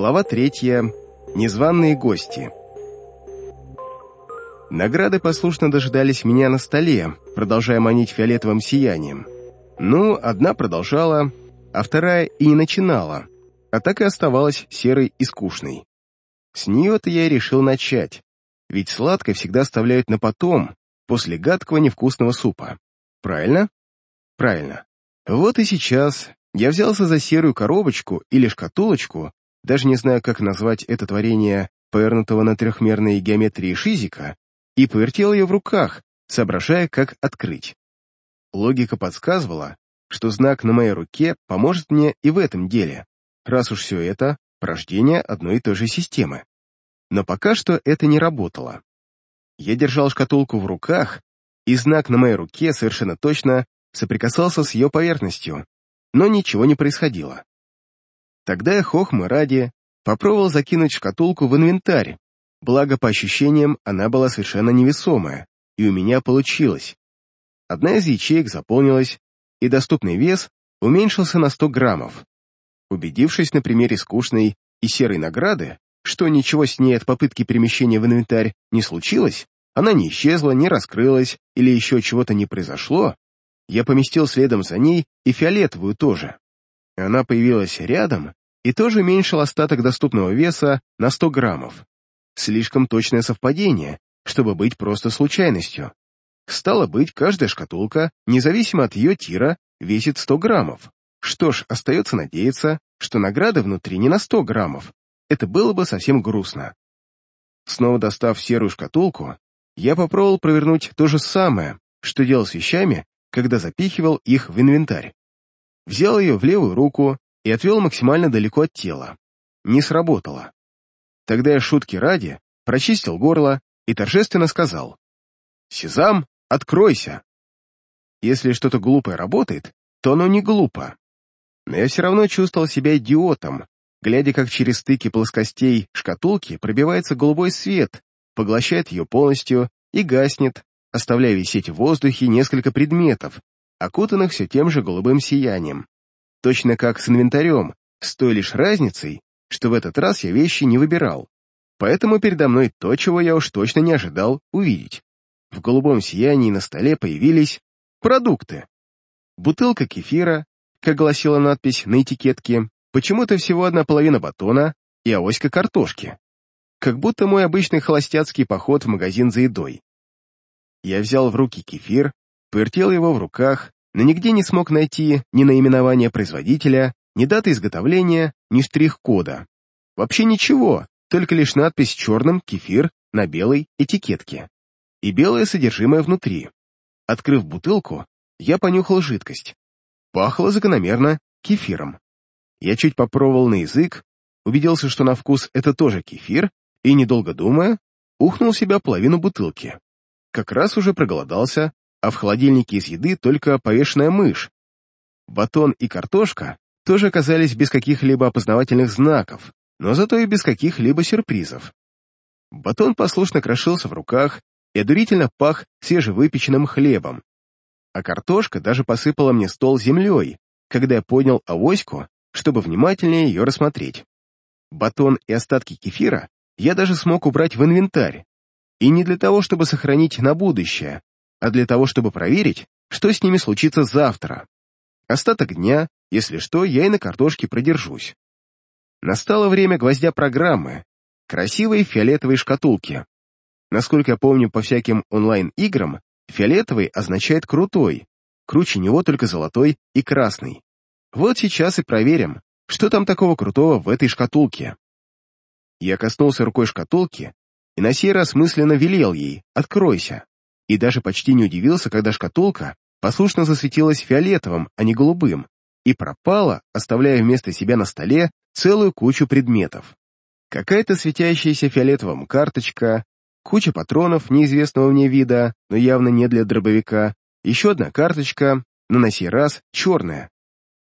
Глава третья. Незваные гости. Награды послушно дожидались меня на столе, продолжая манить фиолетовым сиянием. Ну, одна продолжала, а вторая и не начинала, а так и оставалась серой и скучной. С нее-то я и решил начать, ведь сладкое всегда оставляют на потом, после гадкого невкусного супа. Правильно? Правильно. Вот и сейчас я взялся за серую коробочку или шкатулочку, даже не знаю, как назвать это творение, повернутого на трехмерной геометрии Шизика, и повертел ее в руках, соображая, как открыть. Логика подсказывала, что знак на моей руке поможет мне и в этом деле, раз уж все это — порождение одной и той же системы. Но пока что это не работало. Я держал шкатулку в руках, и знак на моей руке совершенно точно соприкасался с ее поверхностью, но ничего не происходило. Тогда я хохмы ради попробовал закинуть шкатулку в инвентарь, благо по ощущениям она была совершенно невесомая, и у меня получилось. Одна из ячеек заполнилась, и доступный вес уменьшился на 100 граммов. Убедившись на примере скучной и серой награды, что ничего с ней от попытки перемещения в инвентарь не случилось, она не исчезла, не раскрылась или еще чего-то не произошло, я поместил следом за ней и фиолетовую тоже. Она появилась рядом и тоже уменьшил остаток доступного веса на 100 граммов. Слишком точное совпадение, чтобы быть просто случайностью. Стало быть, каждая шкатулка, независимо от ее тира, весит 100 граммов. Что ж, остается надеяться, что награда внутри не на 100 граммов. Это было бы совсем грустно. Снова достав серую шкатулку, я попробовал провернуть то же самое, что делал с вещами, когда запихивал их в инвентарь. Взял ее в левую руку и отвел максимально далеко от тела. Не сработало. Тогда я шутки ради прочистил горло и торжественно сказал «Сезам, откройся!» Если что-то глупое работает, то оно не глупо. Но я все равно чувствовал себя идиотом, глядя, как через стыки плоскостей шкатулки пробивается голубой свет, поглощает ее полностью и гаснет, оставляя висеть в воздухе несколько предметов, окутанных все тем же голубым сиянием. Точно как с инвентарем, с той лишь разницей, что в этот раз я вещи не выбирал. Поэтому передо мной то, чего я уж точно не ожидал увидеть. В голубом сиянии на столе появились продукты. Бутылка кефира, как гласила надпись на этикетке, почему-то всего одна половина батона и авоська картошки. Как будто мой обычный холостяцкий поход в магазин за едой. Я взял в руки кефир, повертел его в руках, но нигде не смог найти ни наименования производителя, ни даты изготовления, ни штрих-кода. Вообще ничего, только лишь надпись черным «кефир» на белой этикетке. И белое содержимое внутри. Открыв бутылку, я понюхал жидкость. Пахло закономерно кефиром. Я чуть попробовал на язык, убедился, что на вкус это тоже кефир, и, недолго думая, ухнул себя половину бутылки как раз уже проголодался, а в холодильнике из еды только повешенная мышь. Батон и картошка тоже оказались без каких-либо опознавательных знаков, но зато и без каких-либо сюрпризов. Батон послушно крошился в руках и одурительно пах свежевыпеченным хлебом. А картошка даже посыпала мне стол землей, когда я поднял авоську, чтобы внимательнее ее рассмотреть. Батон и остатки кефира я даже смог убрать в инвентарь, и не для того, чтобы сохранить на будущее, а для того, чтобы проверить, что с ними случится завтра. Остаток дня, если что, я и на картошке продержусь. Настало время гвоздя программы, красивой фиолетовой шкатулки. Насколько я помню по всяким онлайн-играм, фиолетовый означает крутой, круче него только золотой и красный. Вот сейчас и проверим, что там такого крутого в этой шкатулке. Я коснулся рукой шкатулки и на сей раз мысленно велел ей «откройся», и даже почти не удивился, когда шкатулка послушно засветилась фиолетовым, а не голубым, и пропала, оставляя вместо себя на столе целую кучу предметов. Какая-то светящаяся фиолетовым карточка, куча патронов неизвестного мне вида, но явно не для дробовика, еще одна карточка, но на сей раз черная,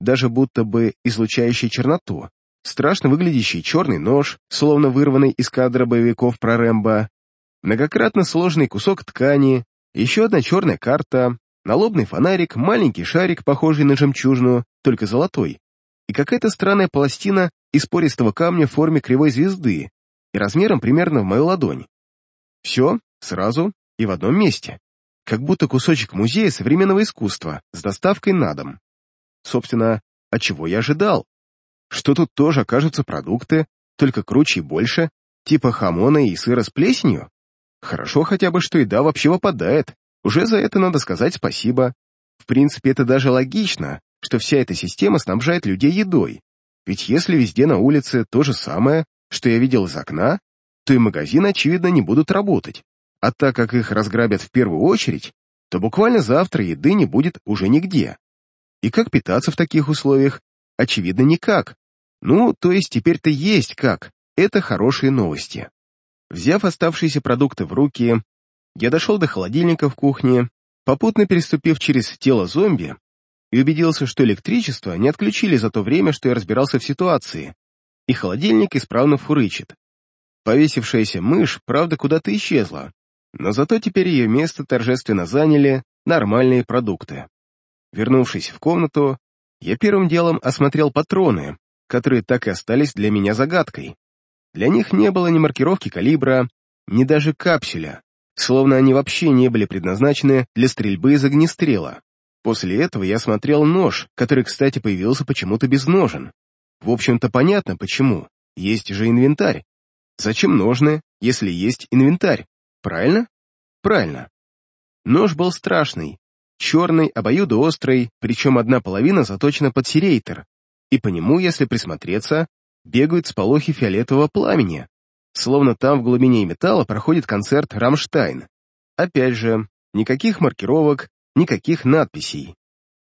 даже будто бы излучающая черноту, страшно выглядящий черный нож, словно вырванный из кадра боевиков про Рэмбо, многократно сложный кусок ткани, еще одна черная карта, налобный фонарик, маленький шарик, похожий на жемчужину, только золотой, и какая-то странная пластина из пористого камня в форме кривой звезды и размером примерно в мою ладонь. Все, сразу и в одном месте. Как будто кусочек музея современного искусства с доставкой на дом. Собственно, от чего я ожидал? Что тут тоже окажутся продукты, только круче и больше, типа хамона и сыра с плесенью? Хорошо хотя бы, что еда вообще выпадает. Уже за это надо сказать спасибо. В принципе, это даже логично, что вся эта система снабжает людей едой. Ведь если везде на улице то же самое, что я видел из окна, то и магазины, очевидно, не будут работать. А так как их разграбят в первую очередь, то буквально завтра еды не будет уже нигде. И как питаться в таких условиях? Очевидно, никак. Ну, то есть теперь-то есть как. Это хорошие новости. Взяв оставшиеся продукты в руки, я дошел до холодильника в кухне, попутно переступив через тело зомби, и убедился, что электричество не отключили за то время, что я разбирался в ситуации, и холодильник исправно фурычит. Повесившаяся мышь, правда, куда-то исчезла, но зато теперь ее место торжественно заняли нормальные продукты. Вернувшись в комнату, я первым делом осмотрел патроны, которые так и остались для меня загадкой. Для них не было ни маркировки калибра, ни даже капсюля, словно они вообще не были предназначены для стрельбы из огнестрела. После этого я смотрел нож, который, кстати, появился почему-то без ножен. В общем-то, понятно, почему. Есть же инвентарь. Зачем ножны, если есть инвентарь? Правильно? Правильно. Нож был страшный. Черный, обоюдоострый, причем одна половина заточена под серейтер, и по нему, если присмотреться, бегают сполохи фиолетового пламени, словно там в глубине металла проходит концерт «Рамштайн». Опять же, никаких маркировок, никаких надписей.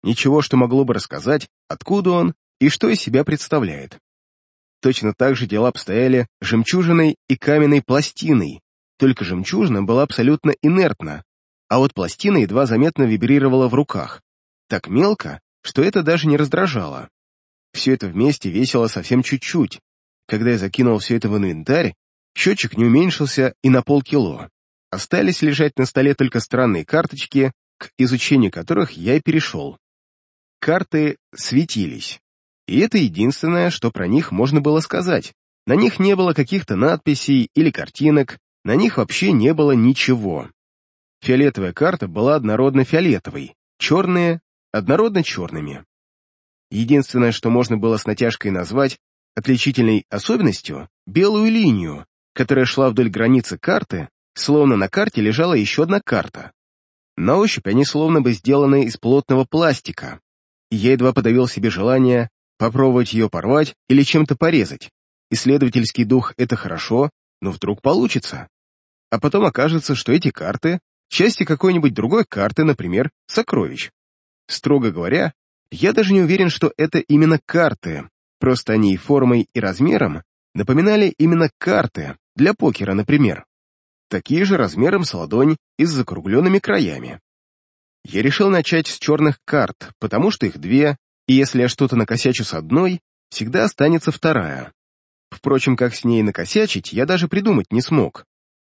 Ничего, что могло бы рассказать, откуда он и что из себя представляет. Точно так же дела обстояли жемчужиной и каменной пластиной, только жемчужина была абсолютно инертна, а вот пластина едва заметно вибрировала в руках. Так мелко, что это даже не раздражало. Все это вместе весило совсем чуть-чуть. Когда я закинул все это в инвентарь, счетчик не уменьшился и на полкило. Остались лежать на столе только странные карточки, к изучению которых я и перешел. Карты светились. И это единственное, что про них можно было сказать. На них не было каких-то надписей или картинок, на них вообще не было ничего. Фиолетовая карта была однородно фиолетовой, черные — однородно черными. Единственное, что можно было с натяжкой назвать отличительной особенностью — белую линию, которая шла вдоль границы карты, словно на карте лежала еще одна карта. На ощупь они словно бы сделаны из плотного пластика, и я едва подавил себе желание попробовать ее порвать или чем-то порезать. Исследовательский дух — это хорошо, но вдруг получится. А потом окажется, что эти карты — части какой-нибудь другой карты, например, сокровищ. Строго говоря, я даже не уверен, что это именно карты, просто они и формой, и размером напоминали именно карты, для покера, например. Такие же размером с ладонь и с закругленными краями. Я решил начать с черных карт, потому что их две, и если я что-то накосячу с одной, всегда останется вторая. Впрочем, как с ней накосячить, я даже придумать не смог.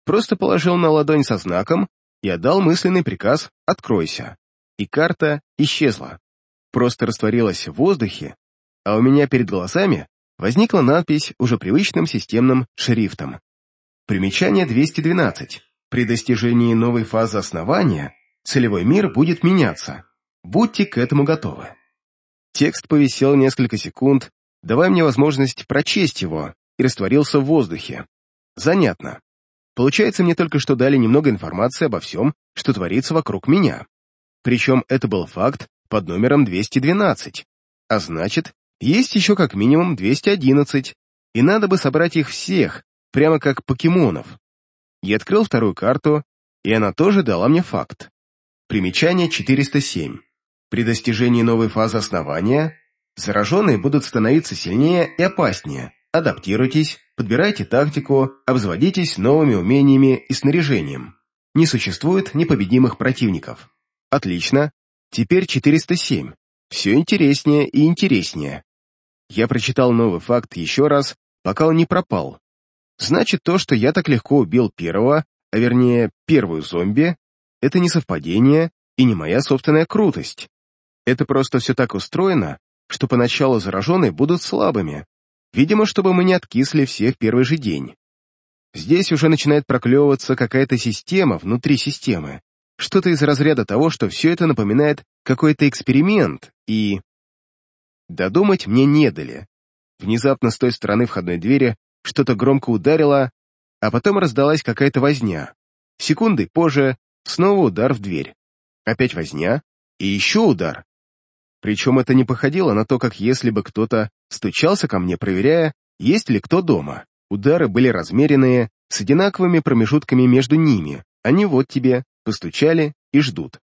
Просто положил на ладонь со знаком и отдал мысленный приказ «Откройся». И карта исчезла просто растворилась в воздухе, а у меня перед глазами возникла надпись уже привычным системным шрифтом. Примечание 212. При достижении новой фазы основания целевой мир будет меняться. Будьте к этому готовы. Текст повисел несколько секунд, давая мне возможность прочесть его, и растворился в воздухе. Занятно. Получается, мне только что дали немного информации обо всем, что творится вокруг меня. Причем это был факт, под номером 212, а значит, есть еще как минимум 211, и надо бы собрать их всех, прямо как покемонов. Я открыл вторую карту, и она тоже дала мне факт. Примечание 407. При достижении новой фазы основания зараженные будут становиться сильнее и опаснее. Адаптируйтесь, подбирайте тактику, обзаводитесь новыми умениями и снаряжением. Не существует непобедимых противников. Отлично, Теперь 407. Все интереснее и интереснее. Я прочитал новый факт еще раз, пока он не пропал. Значит, то, что я так легко убил первого, а вернее, первую зомби, это не совпадение и не моя собственная крутость. Это просто все так устроено, что поначалу зараженные будут слабыми. Видимо, чтобы мы не откисли все в первый же день. Здесь уже начинает проклевываться какая-то система внутри системы. Что-то из разряда того, что все это напоминает какой-то эксперимент, и... Додумать мне не дали. Внезапно с той стороны входной двери что-то громко ударило, а потом раздалась какая-то возня. Секунды позже снова удар в дверь. Опять возня и еще удар. Причем это не походило на то, как если бы кто-то стучался ко мне, проверяя, есть ли кто дома. Удары были размеренные, с одинаковыми промежутками между ними. Они вот тебе, постучали и ждут.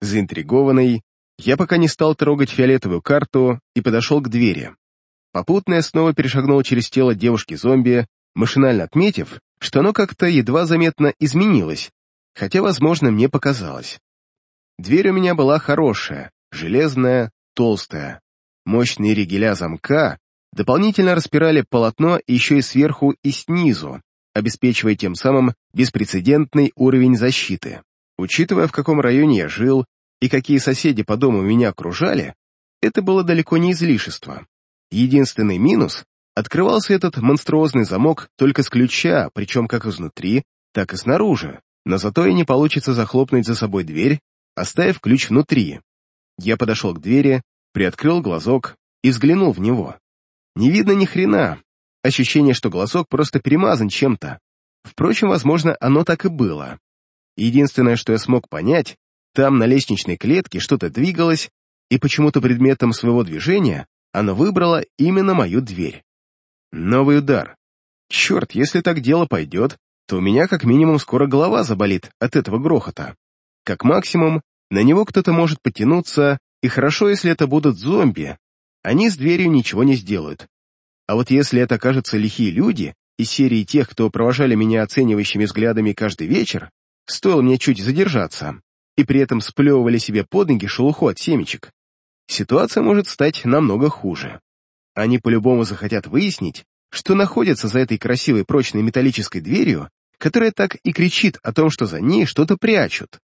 Заинтригованный, я пока не стал трогать фиолетовую карту и подошел к двери. Попутно я снова перешагнул через тело девушки-зомби, машинально отметив, что оно как-то едва заметно изменилось, хотя, возможно, мне показалось. Дверь у меня была хорошая, железная, толстая. Мощные ригеля замка дополнительно распирали полотно еще и сверху и снизу, обеспечивая тем самым беспрецедентный уровень защиты. Учитывая, в каком районе я жил и какие соседи по дому меня окружали, это было далеко не излишество. Единственный минус — открывался этот монструозный замок только с ключа, причем как изнутри, так и снаружи, но зато и не получится захлопнуть за собой дверь, оставив ключ внутри. Я подошел к двери, приоткрыл глазок и взглянул в него. Не видно ни хрена. Ощущение, что глазок просто перемазан чем-то. Впрочем, возможно, оно так и было. Единственное, что я смог понять, там на лестничной клетке что-то двигалось, и почему-то предметом своего движения оно выбрало именно мою дверь. Новый удар. Черт, если так дело пойдет, то у меня как минимум скоро голова заболит от этого грохота. Как максимум, на него кто-то может потянуться, и хорошо, если это будут зомби. Они с дверью ничего не сделают. А вот если это окажутся лихие люди, из серии тех, кто провожали меня оценивающими взглядами каждый вечер, стоило мне чуть задержаться, и при этом сплевывали себе под ноги шелуху от семечек, ситуация может стать намного хуже. Они по-любому захотят выяснить, что находится за этой красивой прочной металлической дверью, которая так и кричит о том, что за ней что-то прячут.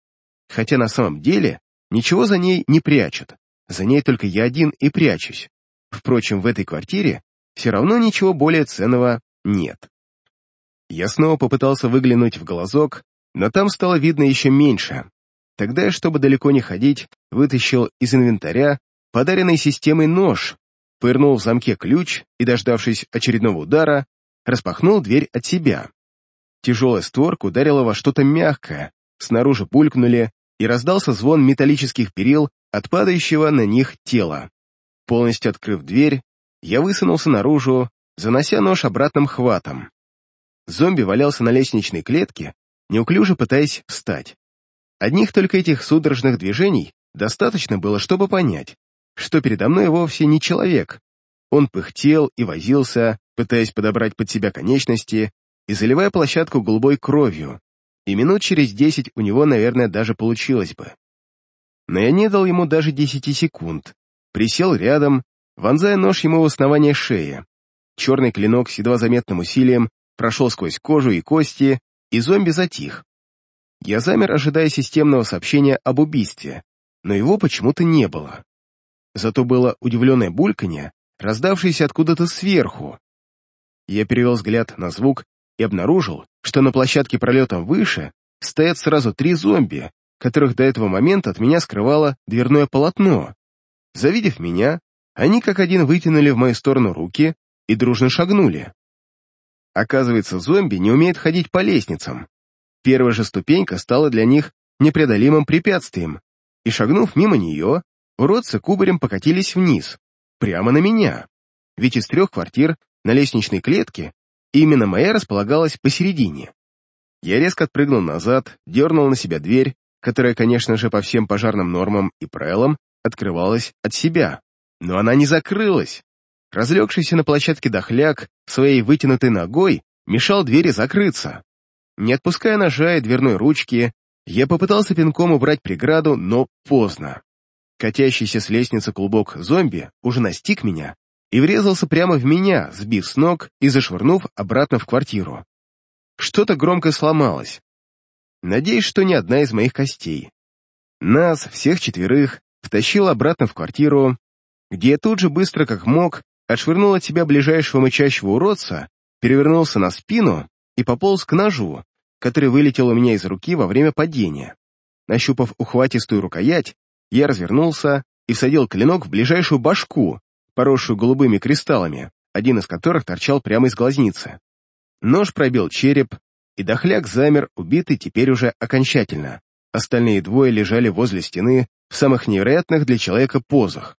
Хотя на самом деле ничего за ней не прячут, за ней только я один и прячусь. Впрочем, в этой квартире все равно ничего более ценного нет. Я снова попытался выглянуть в глазок, но там стало видно еще меньше. Тогда я, чтобы далеко не ходить, вытащил из инвентаря подаренный системой нож, пырнул в замке ключ и, дождавшись очередного удара, распахнул дверь от себя. Тяжелая створка ударила во что-то мягкое, снаружи булькнули, и раздался звон металлических перил от падающего на них тела. Полностью открыв дверь, я высунулся наружу, занося нож обратным хватом. Зомби валялся на лестничной клетке, неуклюже пытаясь встать. Одних только этих судорожных движений достаточно было, чтобы понять, что передо мной вовсе не человек. Он пыхтел и возился, пытаясь подобрать под себя конечности и заливая площадку голубой кровью, и минут через десять у него, наверное, даже получилось бы. Но я не дал ему даже десяти секунд. Присел рядом, вонзая нож ему в основание шеи. Черный клинок с едва заметным усилием прошел сквозь кожу и кости, и зомби затих. Я замер, ожидая системного сообщения об убийстве, но его почему-то не было. Зато было удивленное бульканье, раздавшееся откуда-то сверху. Я перевел взгляд на звук и обнаружил, что на площадке пролетом выше стоят сразу три зомби, которых до этого момента от меня скрывало дверное полотно. Завидев меня, они как один вытянули в мою сторону руки и дружно шагнули. Оказывается, зомби не умеют ходить по лестницам. Первая же ступенька стала для них непреодолимым препятствием, и, шагнув мимо нее, уродцы кубарем покатились вниз, прямо на меня. Ведь из трех квартир на лестничной клетке Именно моя располагалась посередине. Я резко отпрыгнул назад, дернул на себя дверь, которая, конечно же, по всем пожарным нормам и правилам открывалась от себя. Но она не закрылась. Разлегшийся на площадке дохляк своей вытянутой ногой мешал двери закрыться. Не отпуская ножа и дверной ручки, я попытался пинком убрать преграду, но поздно. Катящийся с лестницы клубок зомби уже настиг меня и врезался прямо в меня, сбив с ног и зашвырнув обратно в квартиру. Что-то громко сломалось. Надеюсь, что ни одна из моих костей. Нас, всех четверых, втащил обратно в квартиру, где я тут же быстро как мог отшвырнул от себя ближайшего мычащего уродца, перевернулся на спину и пополз к ножу, который вылетел у меня из руки во время падения. Нащупав ухватистую рукоять, я развернулся и всадил клинок в ближайшую башку, поросшую голубыми кристаллами, один из которых торчал прямо из глазницы. Нож пробил череп, и дохляк замер, убитый теперь уже окончательно. Остальные двое лежали возле стены в самых невероятных для человека позах.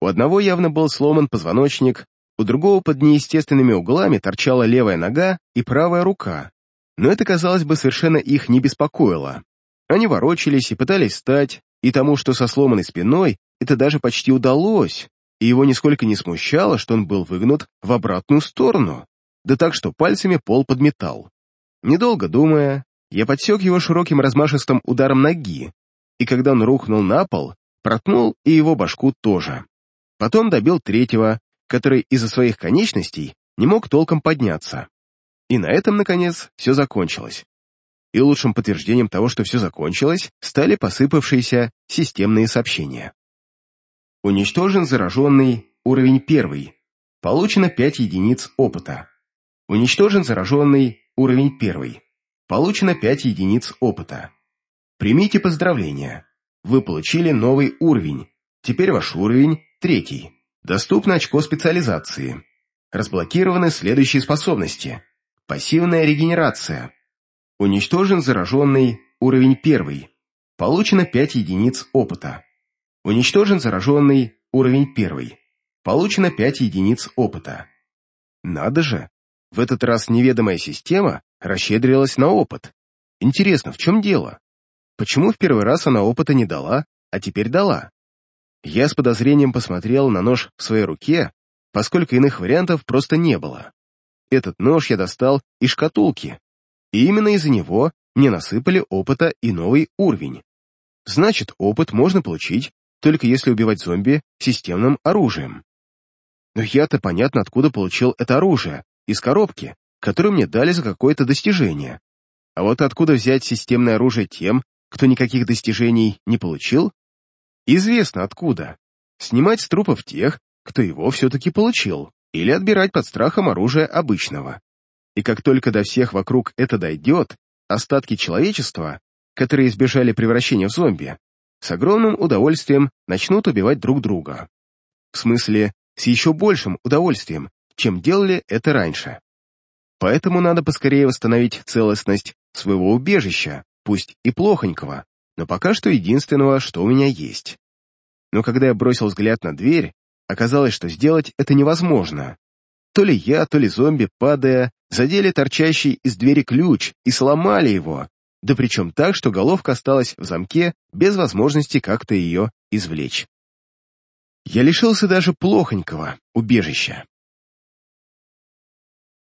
У одного явно был сломан позвоночник, у другого под неестественными углами торчала левая нога и правая рука. Но это, казалось бы, совершенно их не беспокоило. Они ворочались и пытались встать, и тому, что со сломанной спиной, это даже почти удалось, и его нисколько не смущало, что он был выгнут в обратную сторону, да так, что пальцами пол подметал. Недолго думая, я подсек его широким размашистым ударом ноги, и когда он рухнул на пол, проткнул и его башку тоже. Потом добил третьего, который из-за своих конечностей не мог толком подняться. И на этом, наконец, все закончилось. И лучшим подтверждением того, что все закончилось, стали посыпавшиеся системные сообщения. Уничтожен зараженный, уровень первый. Получено 5 единиц опыта. Уничтожен зараженный, уровень первый. Получено 5 единиц опыта. Примите поздравления. Вы получили новый уровень. Теперь ваш уровень третий. Доступно очко специализации. Разблокированы следующие способности. Пассивная регенерация. Уничтожен зараженный, уровень первый. Получено 5 единиц опыта. Уничтожен зараженный, уровень первый. Получено 5 единиц опыта. Надо же, в этот раз неведомая система расщедрилась на опыт. Интересно, в чем дело? Почему в первый раз она опыта не дала, а теперь дала? Я с подозрением посмотрел на нож в своей руке, поскольку иных вариантов просто не было. Этот нож я достал из шкатулки, и именно из-за него мне насыпали опыта и новый уровень. Значит, опыт можно получить только если убивать зомби системным оружием. Но я-то понятно, откуда получил это оружие, из коробки, которую мне дали за какое-то достижение. А вот откуда взять системное оружие тем, кто никаких достижений не получил? Известно откуда. Снимать с трупов тех, кто его все-таки получил, или отбирать под страхом оружие обычного. И как только до всех вокруг это дойдет, остатки человечества, которые избежали превращения в зомби, с огромным удовольствием начнут убивать друг друга. В смысле, с еще большим удовольствием, чем делали это раньше. Поэтому надо поскорее восстановить целостность своего убежища, пусть и плохонького, но пока что единственного, что у меня есть. Но когда я бросил взгляд на дверь, оказалось, что сделать это невозможно. То ли я, то ли зомби, падая, задели торчащий из двери ключ и сломали его, да причем так, что головка осталась в замке без возможности как-то ее извлечь. Я лишился даже плохонького убежища.